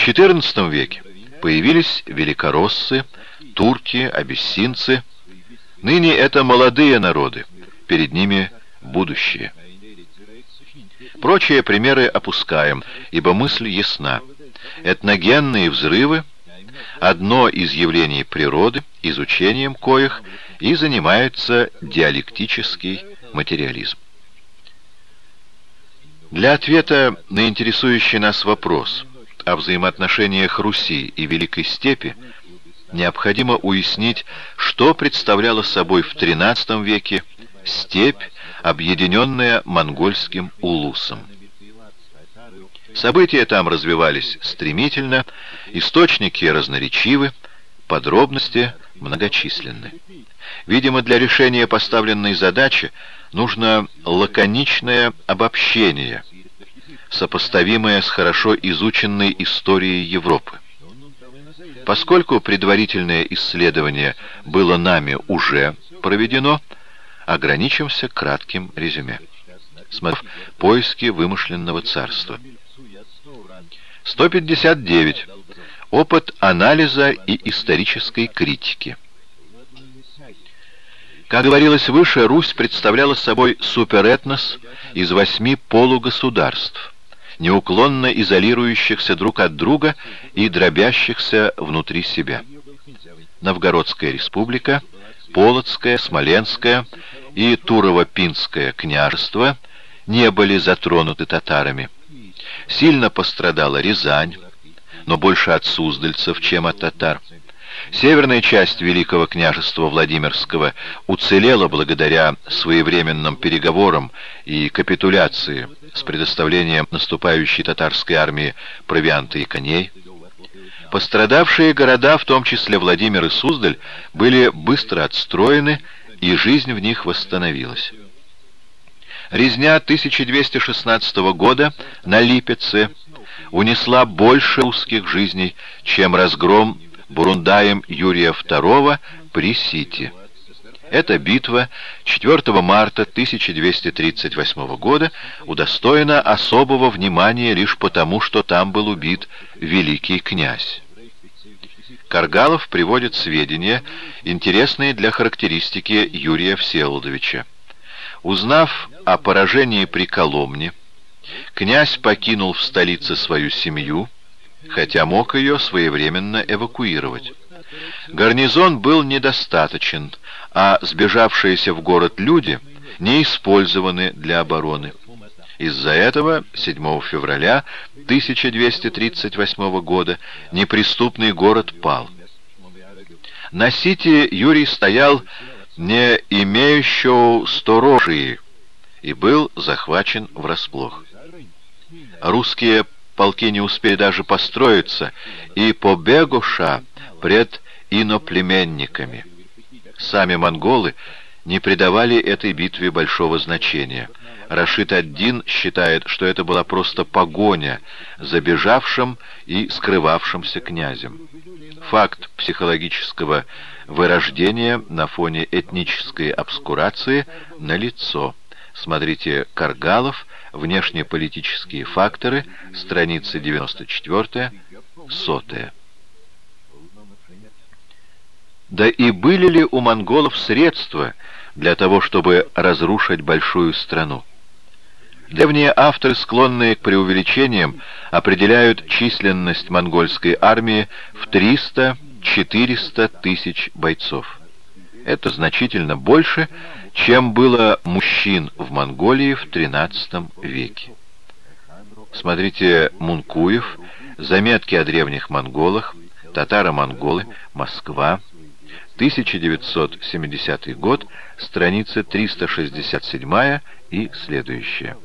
XIV веке появились великороссы, турки, абиссинцы. Ныне это молодые народы, перед ними будущее. Прочие примеры опускаем, ибо мысль ясна. Этногенные взрывы – одно из явлений природы, изучением коих и занимается диалектический материализм. Для ответа на интересующий нас вопрос о взаимоотношениях Руси и Великой Степи необходимо уяснить, что представляла собой в XIII веке степь, объединенная монгольским улусом. События там развивались стремительно, источники разноречивы, подробности многочисленны. Видимо, для решения поставленной задачи нужно лаконичное обобщение, сопоставимое с хорошо изученной историей Европы. Поскольку предварительное исследование было нами уже проведено, ограничимся кратким резюме. Смотрев «Поиски вымышленного царства». 159. Опыт анализа и исторической критики. Как говорилось выше, Русь представляла собой суперэтнос из восьми полугосударств, неуклонно изолирующихся друг от друга и дробящихся внутри себя. Новгородская республика, Полоцкая, Смоленская и Турово-Пинское княжество не были затронуты татарами. Сильно пострадала Рязань, но больше от суздальцев, чем от татар. Северная часть Великого княжества Владимирского уцелела благодаря своевременным переговорам и капитуляции с предоставлением наступающей татарской армии провианта и коней. Пострадавшие города, в том числе Владимир и Суздаль, были быстро отстроены, и жизнь в них восстановилась. Резня 1216 года на Липеце унесла больше русских жизней, чем разгром Бурундаем Юрия II при Сити. Эта битва 4 марта 1238 года удостоена особого внимания лишь потому, что там был убит великий князь. Каргалов приводит сведения, интересные для характеристики Юрия Всеволодовича. Узнав о поражении при Коломне, князь покинул в столице свою семью, хотя мог ее своевременно эвакуировать. Гарнизон был недостаточен, а сбежавшиеся в город люди не использованы для обороны. Из-за этого 7 февраля 1238 года неприступный город пал. На Сити Юрий стоял не имеющего сторожии и был захвачен врасплох. Русские полки не успели даже построиться, и побегуша пред иноплеменниками. Сами монголы не придавали этой битве большого значения. Рашид ад-Дин считает, что это была просто погоня за бежавшим и скрывавшимся князем. Факт психологического вырождения на фоне этнической обскурации налицо. Смотрите «Каргалов», «Внешнеполитические факторы», страница 94, сотая. Да и были ли у монголов средства для того, чтобы разрушить большую страну? Древние авторы, склонные к преувеличениям, определяют численность монгольской армии в 300-400 тысяч бойцов. Это значительно больше, чем было мужчин в Монголии в XIII веке. Смотрите Мункуев, заметки о древних монголах, татаро-монголы, Москва, 1970 год, страница 367 и следующая.